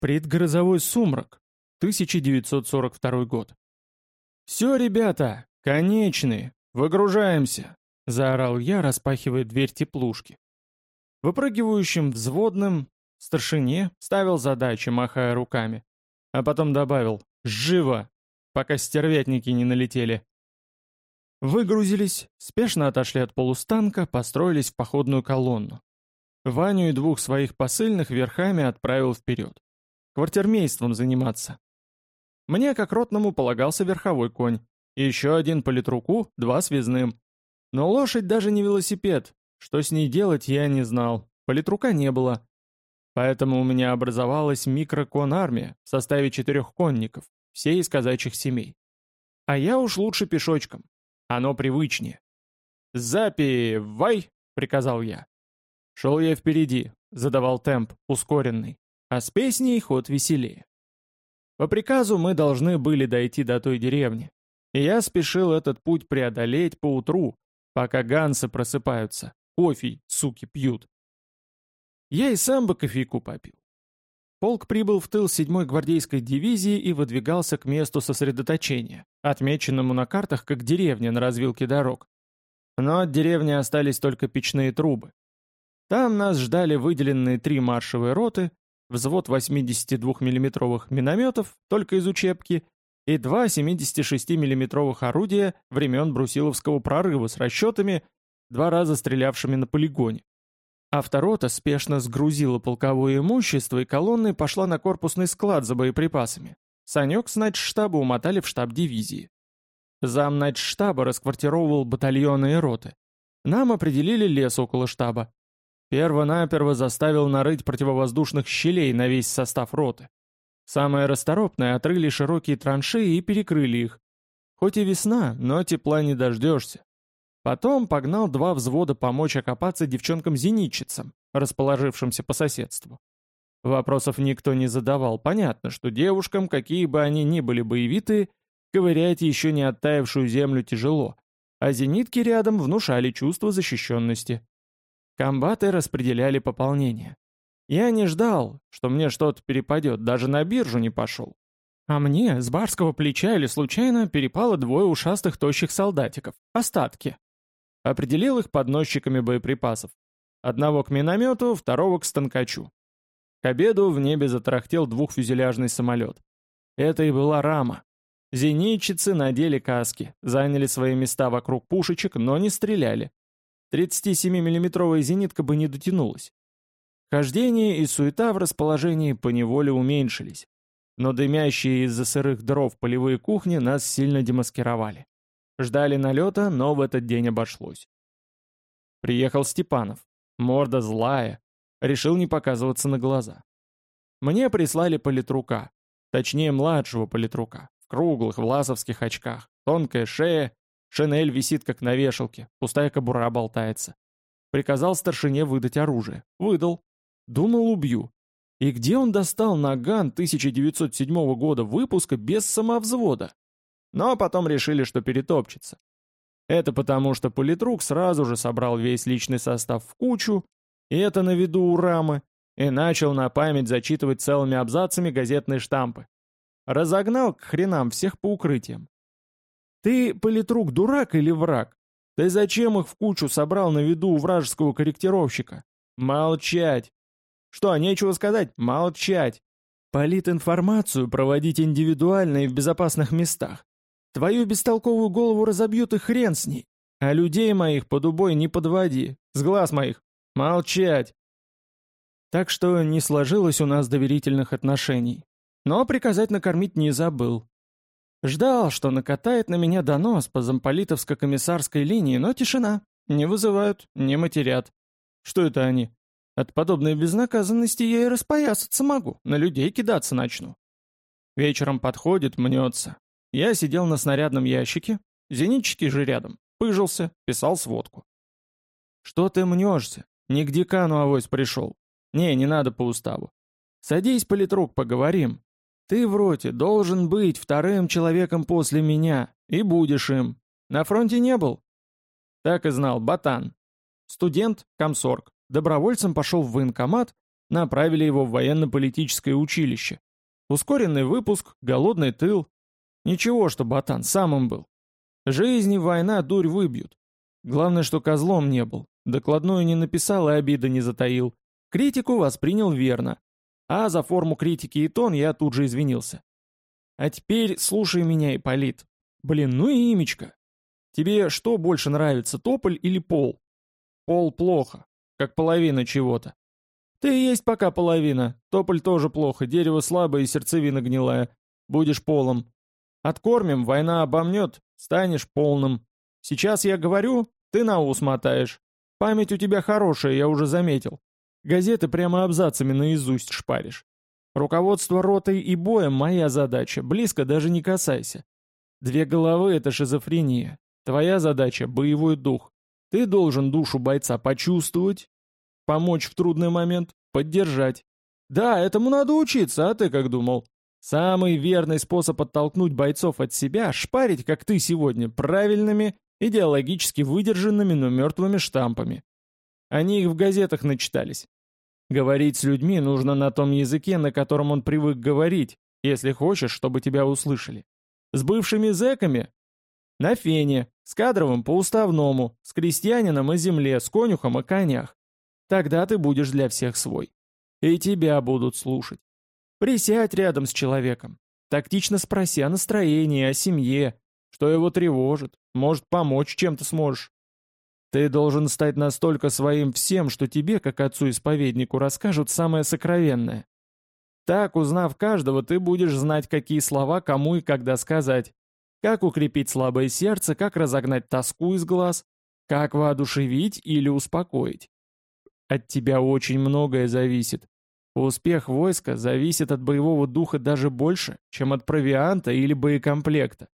Предгрозовой сумрак. 1942 год. «Все, ребята, конечные, выгружаемся!» — заорал я, распахивая дверь теплушки. Выпрыгивающим взводным старшине ставил задачи, махая руками. А потом добавил «Живо!», пока стервятники не налетели. Выгрузились, спешно отошли от полустанка, построились в походную колонну. Ваню и двух своих посыльных верхами отправил вперед. Квартирмейством заниматься. Мне, как ротному, полагался верховой конь. И еще один политруку, два связным. Но лошадь даже не велосипед. Что с ней делать, я не знал. Политрука не было. Поэтому у меня образовалась микрокон-армия в составе четырех конников, все из казачьих семей. А я уж лучше пешочком. Оно привычнее. «Запивай!» — приказал я. Шел я впереди, задавал темп, ускоренный. А с песней ход веселее. По приказу мы должны были дойти до той деревни. И я спешил этот путь преодолеть по утру, пока гансы просыпаются, кофе, суки, пьют. Я и сам бы кофейку попил. Полк прибыл в тыл 7-й гвардейской дивизии и выдвигался к месту сосредоточения, отмеченному на картах как деревня на развилке дорог. Но от деревни остались только печные трубы. Там нас ждали выделенные три маршевые роты, взвод 82 миллиметровых минометов, только из учебки, и два 76 миллиметровых орудия времен Брусиловского прорыва с расчетами, два раза стрелявшими на полигоне. Авторота спешно сгрузила полковое имущество и колонной пошла на корпусный склад за боеприпасами. Санек с штаба умотали в штаб дивизии. Зам штаба расквартировывал батальоны и роты. Нам определили лес около штаба. Перво-наперво заставил нарыть противовоздушных щелей на весь состав роты. Самые расторопные отрыли широкие траншеи и перекрыли их. Хоть и весна, но тепла не дождешься. Потом погнал два взвода помочь окопаться девчонкам-зенитчицам, расположившимся по соседству. Вопросов никто не задавал. Понятно, что девушкам, какие бы они ни были боевитые, ковырять еще не оттаившую землю тяжело, а зенитки рядом внушали чувство защищенности. Комбаты распределяли пополнение. Я не ждал, что мне что-то перепадет, даже на биржу не пошел. А мне с барского плеча или случайно перепало двое ушастых тощих солдатиков, остатки. Определил их подносчиками боеприпасов. Одного к миномету, второго к станкачу. К обеду в небе затарахтел двухфюзеляжный самолет. Это и была рама. Зенитчицы надели каски, заняли свои места вокруг пушечек, но не стреляли. 37-миллиметровая зенитка бы не дотянулась. Хождение и суета в расположении поневоле уменьшились, но дымящие из-за сырых дров полевые кухни нас сильно демаскировали. Ждали налета, но в этот день обошлось. Приехал Степанов, морда злая, решил не показываться на глаза. Мне прислали политрука, точнее младшего политрука, в круглых власовских очках, тонкая шея Шинель висит как на вешалке, пустая кобура болтается. Приказал старшине выдать оружие. Выдал. Думал, убью. И где он достал наган 1907 года выпуска без самовзвода? Но потом решили, что перетопчется. Это потому, что политрук сразу же собрал весь личный состав в кучу, и это на виду у рамы, и начал на память зачитывать целыми абзацами газетные штампы. Разогнал к хренам всех по укрытиям. Ты, политрук, дурак или враг? Ты зачем их в кучу собрал на виду у вражеского корректировщика? Молчать! Что, нечего сказать? Молчать! Политинформацию проводить индивидуально и в безопасных местах. Твою бестолковую голову разобьют и хрен с ней. А людей моих под убой не подводи. С глаз моих. Молчать! Так что не сложилось у нас доверительных отношений. Но приказать накормить не забыл. Ждал, что накатает на меня донос по замполитовско-комиссарской линии, но тишина. Не вызывают, не матерят. Что это они? От подобной безнаказанности я и распоясаться могу, на людей кидаться начну. Вечером подходит, мнется. Я сидел на снарядном ящике, зенитчики же рядом, пыжился, писал сводку. «Что ты мнешься? Не к декану авось пришел. Не, не надо по уставу. Садись, политрук, поговорим. Ты в роте должен быть вторым человеком после меня, и будешь им. На фронте не был? Так и знал, ботан. Студент, комсорг. Добровольцем пошел в военкомат, Направили его в военно-политическое училище. Ускоренный выпуск, голодный тыл. Ничего, что ботан самым был. Жизнь и война дурь выбьют. Главное, что козлом не был. Докладную не написал и обида не затаил. Критику воспринял верно. А за форму критики и тон я тут же извинился. А теперь слушай меня, Ипполит. Блин, ну и имечко. Тебе что больше нравится, тополь или пол? Пол плохо, как половина чего-то. Ты и есть пока половина. Тополь тоже плохо, дерево слабое и сердцевина гнилая. Будешь полом. Откормим, война обомнет, станешь полным. Сейчас я говорю, ты на ус мотаешь. Память у тебя хорошая, я уже заметил. Газеты прямо абзацами наизусть шпаришь. Руководство ротой и боем — моя задача, близко даже не касайся. Две головы — это шизофрения. Твоя задача — боевой дух. Ты должен душу бойца почувствовать, помочь в трудный момент, поддержать. Да, этому надо учиться, а ты как думал? Самый верный способ оттолкнуть бойцов от себя — шпарить, как ты сегодня, правильными, идеологически выдержанными, но мертвыми штампами. Они их в газетах начитались. Говорить с людьми нужно на том языке, на котором он привык говорить, если хочешь, чтобы тебя услышали. С бывшими зэками на фене, с кадровым по уставному, с крестьянином о земле, с конюхом о конях. Тогда ты будешь для всех свой. И тебя будут слушать. Присядь рядом с человеком. Тактично спроси о настроении, о семье, что его тревожит, может помочь чем-то сможешь. Ты должен стать настолько своим всем, что тебе, как отцу-исповеднику, расскажут самое сокровенное. Так, узнав каждого, ты будешь знать, какие слова кому и когда сказать, как укрепить слабое сердце, как разогнать тоску из глаз, как воодушевить или успокоить. От тебя очень многое зависит. Успех войска зависит от боевого духа даже больше, чем от провианта или боекомплекта.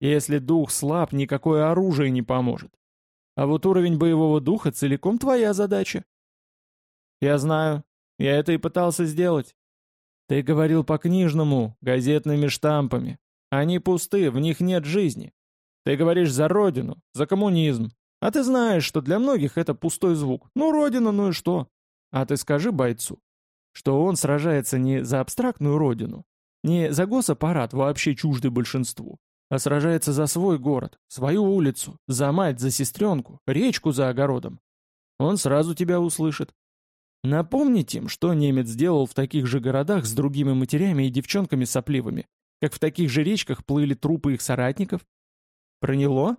Если дух слаб, никакое оружие не поможет. А вот уровень боевого духа целиком твоя задача. Я знаю, я это и пытался сделать. Ты говорил по-книжному, газетными штампами. Они пусты, в них нет жизни. Ты говоришь за родину, за коммунизм. А ты знаешь, что для многих это пустой звук. Ну, родина, ну и что? А ты скажи бойцу, что он сражается не за абстрактную родину, не за госаппарат, вообще чуждый большинству, а сражается за свой город, свою улицу, за мать, за сестренку, речку за огородом. Он сразу тебя услышит. Напомните им, что немец сделал в таких же городах с другими матерями и девчонками сопливыми, как в таких же речках плыли трупы их соратников? Проняло?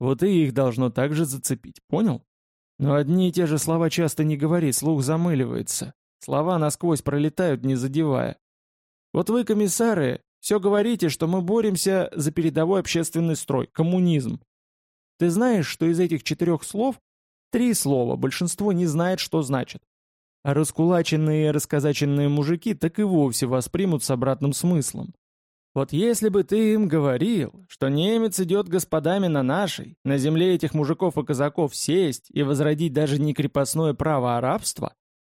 Вот и их должно также зацепить, понял? Но одни и те же слова часто не говори, слух замыливается. Слова насквозь пролетают, не задевая. Вот вы, комиссары, все говорите, что мы боремся за передовой общественный строй, коммунизм. Ты знаешь, что из этих четырех слов три слова большинство не знает, что значит. А раскулаченные и расказаченные мужики так и вовсе воспримут с обратным смыслом. Вот если бы ты им говорил, что немец идет господами на нашей, на земле этих мужиков и казаков сесть и возродить даже не крепостное право, а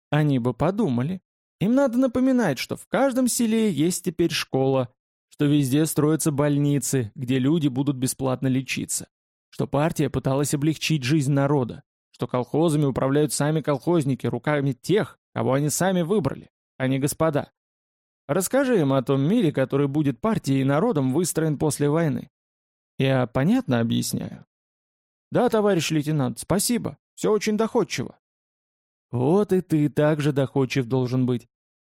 они бы подумали. Им надо напоминать, что в каждом селе есть теперь школа, что везде строятся больницы, где люди будут бесплатно лечиться, что партия пыталась облегчить жизнь народа, что колхозами управляют сами колхозники руками тех, кого они сами выбрали, а не господа. Расскажи им о том мире, который будет партией и народом выстроен после войны. Я понятно объясняю? Да, товарищ лейтенант, спасибо. Все очень доходчиво. Вот и ты также доходчив должен быть.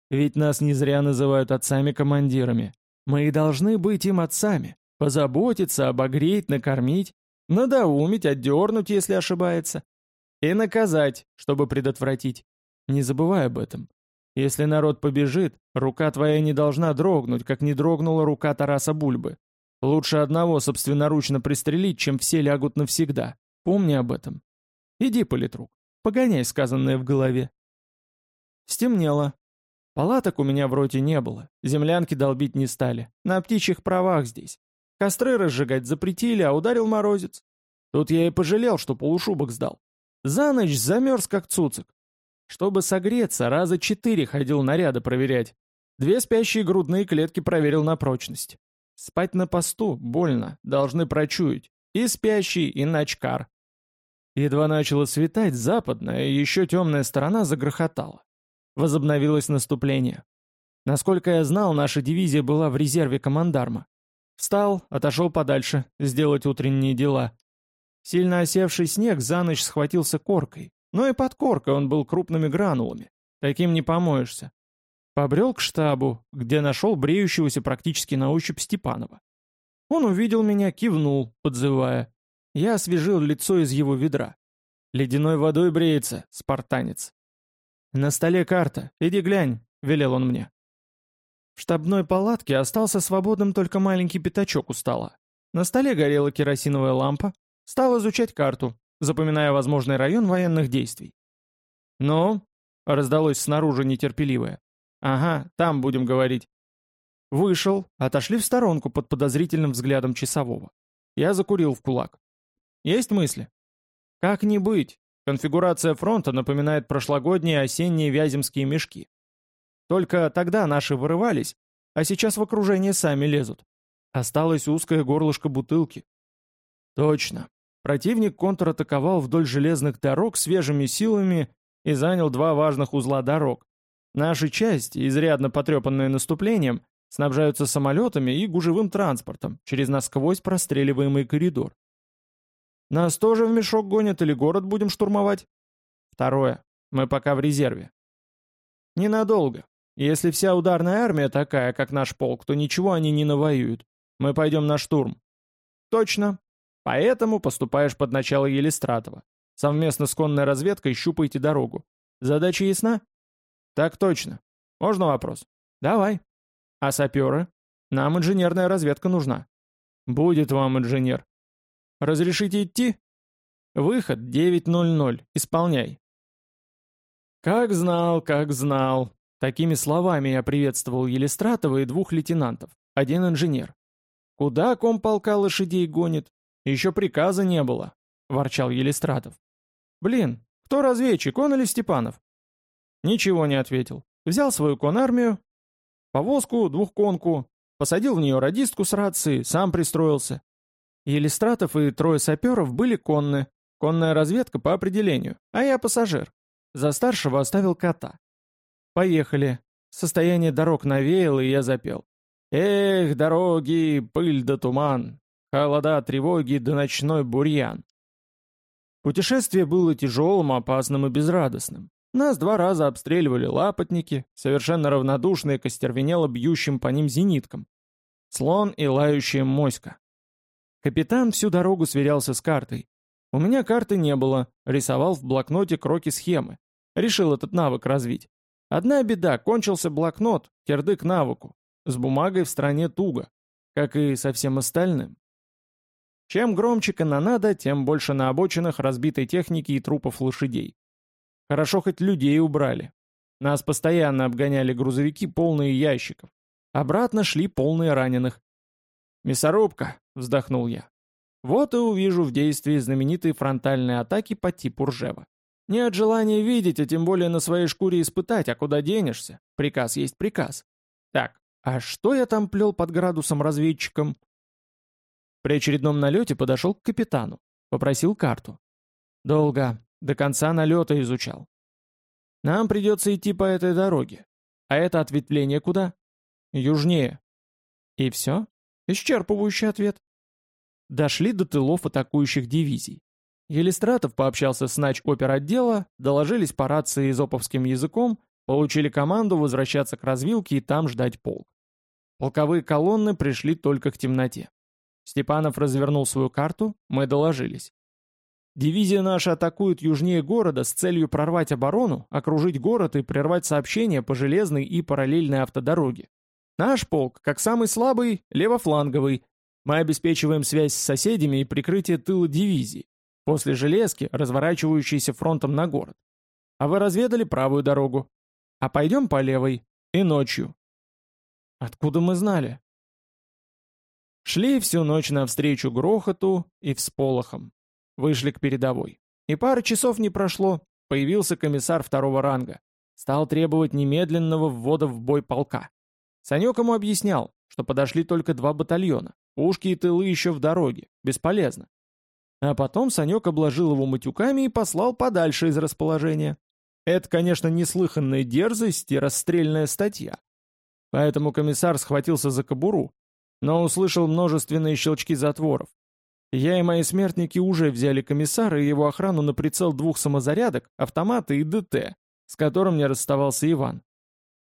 Ведь нас не зря называют отцами-командирами. Мы и должны быть им отцами. Позаботиться, обогреть, накормить, надоумить, отдернуть, если ошибается. И наказать, чтобы предотвратить. Не забывай об этом. Если народ побежит, рука твоя не должна дрогнуть, как не дрогнула рука Тараса Бульбы. Лучше одного собственноручно пристрелить, чем все лягут навсегда. Помни об этом. Иди, политрук, погоняй сказанное в голове. Стемнело. Палаток у меня в роте не было, землянки долбить не стали. На птичьих правах здесь. Костры разжигать запретили, а ударил морозец. Тут я и пожалел, что полушубок сдал. За ночь замерз, как цуцик. Чтобы согреться, раза четыре ходил наряды проверять. Две спящие грудные клетки проверил на прочность. Спать на посту больно, должны прочуять. И спящий, и ночкар. Едва начало светать, западная еще темная сторона загрохотала. Возобновилось наступление. Насколько я знал, наша дивизия была в резерве командарма. Встал, отошел подальше, сделать утренние дела. Сильно осевший снег за ночь схватился коркой, но и под коркой он был крупными гранулами. Таким не помоешься. Побрел к штабу, где нашел бреющегося практически на ощупь Степанова. Он увидел меня, кивнул, подзывая. Я освежил лицо из его ведра. «Ледяной водой бреется, спартанец». «На столе карта, иди глянь», — велел он мне. В штабной палатке остался свободным только маленький пятачок у стола. На столе горела керосиновая лампа. Стал изучать карту, запоминая возможный район военных действий. «Ну?» — раздалось снаружи нетерпеливое. «Ага, там будем говорить». Вышел, отошли в сторонку под подозрительным взглядом часового. Я закурил в кулак. «Есть мысли?» «Как не быть? Конфигурация фронта напоминает прошлогодние осенние вяземские мешки. Только тогда наши вырывались, а сейчас в окружение сами лезут. Осталось узкое горлышко бутылки. Точно. Противник контратаковал вдоль железных дорог свежими силами и занял два важных узла дорог. Наши части, изрядно потрепанные наступлением, снабжаются самолетами и гужевым транспортом через насквозь простреливаемый коридор. Нас тоже в мешок гонят или город будем штурмовать? Второе. Мы пока в резерве. Ненадолго. Если вся ударная армия такая, как наш полк, то ничего они не навоюют. Мы пойдем на штурм. Точно. Поэтому поступаешь под начало Елистратова. Совместно с конной разведкой щупайте дорогу. Задача ясна? Так точно. Можно вопрос? Давай. А саперы? Нам инженерная разведка нужна. Будет вам инженер. Разрешите идти? Выход 9.00. Исполняй. Как знал, как знал. Такими словами я приветствовал Елистратова и двух лейтенантов. Один инженер. Куда комполка лошадей гонит? Еще приказа не было, ворчал Елистратов. Блин, кто разведчик, он или Степанов? Ничего не ответил. Взял свою конармию, повозку, двухконку, посадил в нее радистку с рацией, сам пристроился. Елистратов и трое саперов были конны, конная разведка по определению, а я пассажир. За старшего оставил кота. Поехали. Состояние дорог навеяло, и я запел. Эх, дороги, пыль да туман, холода, тревоги да ночной бурьян. Путешествие было тяжелым, опасным и безрадостным. Нас два раза обстреливали лапотники, совершенно равнодушные к остервенело бьющим по ним зениткам. Слон и лающая моська. Капитан всю дорогу сверялся с картой. У меня карты не было, рисовал в блокноте кроки схемы. Решил этот навык развить. Одна беда, кончился блокнот, кирдык навыку. С бумагой в стране туго, как и со всем остальным. Чем громче канонада, тем больше на обочинах разбитой техники и трупов лошадей. Хорошо хоть людей убрали. Нас постоянно обгоняли грузовики, полные ящиков. Обратно шли полные раненых. «Мясорубка!» — вздохнул я. «Вот и увижу в действии знаменитые фронтальные атаки по типу Ржева. Не от желания видеть, а тем более на своей шкуре испытать, а куда денешься? Приказ есть приказ. Так, а что я там плел под градусом разведчиком?» При очередном налете подошел к капитану. Попросил карту. «Долго. До конца налета изучал. Нам придется идти по этой дороге. А это ответвление куда? Южнее. И все? Исчерпывающий ответ. Дошли до тылов атакующих дивизий. Елистратов пообщался с нач оперотдела, доложились по рации изоповским языком, получили команду возвращаться к развилке и там ждать полк. Полковые колонны пришли только к темноте. Степанов развернул свою карту, мы доложились. Дивизия наша атакует южнее города с целью прорвать оборону, окружить город и прервать сообщения по железной и параллельной автодороге. Наш полк, как самый слабый, левофланговый. Мы обеспечиваем связь с соседями и прикрытие тыла дивизии. После железки, разворачивающейся фронтом на город. А вы разведали правую дорогу. А пойдем по левой. И ночью. Откуда мы знали? Шли всю ночь навстречу грохоту и всполохам. Вышли к передовой. И пары часов не прошло, появился комиссар второго ранга. Стал требовать немедленного ввода в бой полка. Санек ему объяснял, что подошли только два батальона, пушки и тылы еще в дороге, бесполезно. А потом Санек обложил его матюками и послал подальше из расположения. Это, конечно, неслыханная дерзость и расстрельная статья. Поэтому комиссар схватился за кобуру, но услышал множественные щелчки затворов. Я и мои смертники уже взяли комиссара и его охрану на прицел двух самозарядок, автомата и ДТ, с которым не расставался Иван.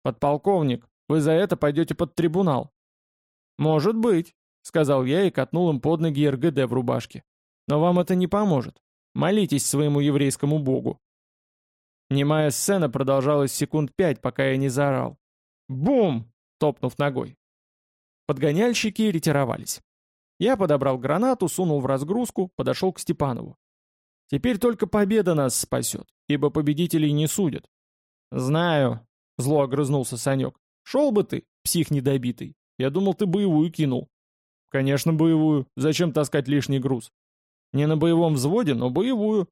«Подполковник, вы за это пойдете под трибунал». «Может быть», — сказал я и катнул им под ноги РГД в рубашке. «Но вам это не поможет. Молитесь своему еврейскому богу». Немая сцена продолжалась секунд пять, пока я не заорал. «Бум!» — топнув ногой. Подгоняльщики ретировались. Я подобрал гранату, сунул в разгрузку, подошел к Степанову. Теперь только победа нас спасет, ибо победителей не судят. Знаю, зло огрызнулся Санек. Шел бы ты, псих недобитый. Я думал, ты боевую кинул. Конечно, боевую. Зачем таскать лишний груз? Не на боевом взводе, но боевую.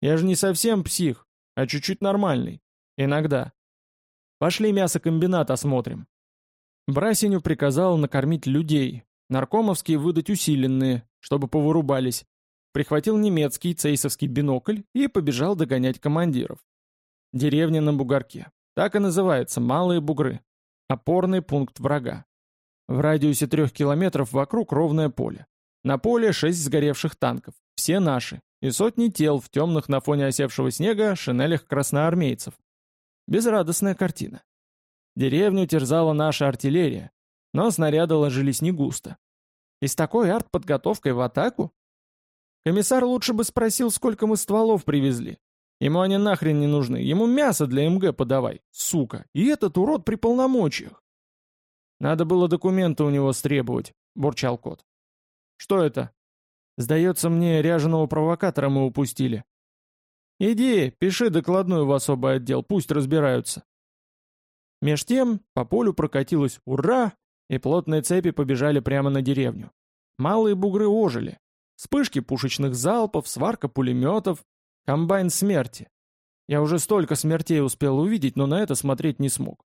Я же не совсем псих, а чуть-чуть нормальный. Иногда. Пошли мясокомбинат осмотрим. Брасеню приказал накормить людей, наркомовские выдать усиленные, чтобы повырубались. Прихватил немецкий цейсовский бинокль и побежал догонять командиров. Деревня на бугорке. Так и называется «Малые бугры». Опорный пункт врага. В радиусе трех километров вокруг ровное поле. На поле шесть сгоревших танков, все наши, и сотни тел в темных на фоне осевшего снега шинелях красноармейцев. Безрадостная картина. Деревню терзала наша артиллерия, но снаряды ложились не густо. И с такой артподготовкой в атаку? Комиссар лучше бы спросил, сколько мы стволов привезли. Ему они нахрен не нужны, ему мясо для МГ подавай, сука. И этот урод при полномочиях. Надо было документы у него стребовать, бурчал кот. Что это? Сдается мне, ряженого провокатора мы упустили. Иди, пиши докладную в особый отдел, пусть разбираются. Меж тем по полю прокатилось «Ура!» и плотные цепи побежали прямо на деревню. Малые бугры ожили. Вспышки пушечных залпов, сварка пулеметов, комбайн смерти. Я уже столько смертей успел увидеть, но на это смотреть не смог.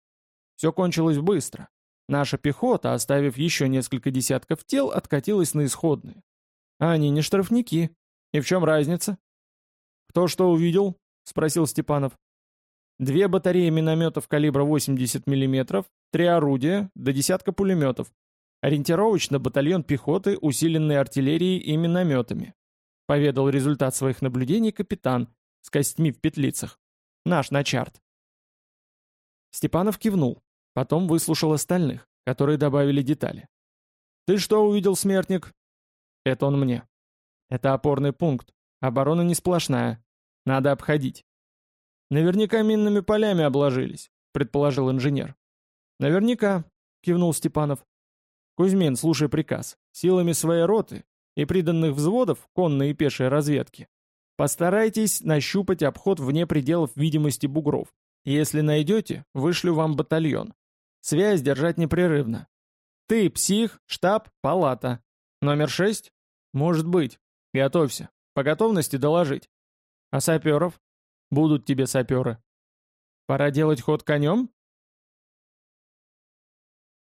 Все кончилось быстро. Наша пехота, оставив еще несколько десятков тел, откатилась на исходные. А они не штрафники. И в чем разница? «Кто что увидел?» — спросил Степанов. Две батареи минометов калибра 80 мм, три орудия, до десятка пулеметов. Ориентировочно батальон пехоты, усиленный артиллерией и минометами. Поведал результат своих наблюдений капитан с костьми в петлицах. Наш начарт. Степанов кивнул, потом выслушал остальных, которые добавили детали. «Ты что увидел, смертник?» «Это он мне». «Это опорный пункт. Оборона не сплошная. Надо обходить. Наверняка минными полями обложились, предположил инженер. Наверняка, кивнул Степанов. Кузьмин, слушай приказ. Силами своей роты и приданных взводов конной и пешей разведки постарайтесь нащупать обход вне пределов видимости бугров. Если найдете, вышлю вам батальон. Связь держать непрерывно. Ты, псих, штаб, палата. Номер шесть? Может быть. Готовься. По готовности доложить. А саперов? Будут тебе саперы. Пора делать ход конем?